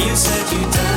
You said you'd die.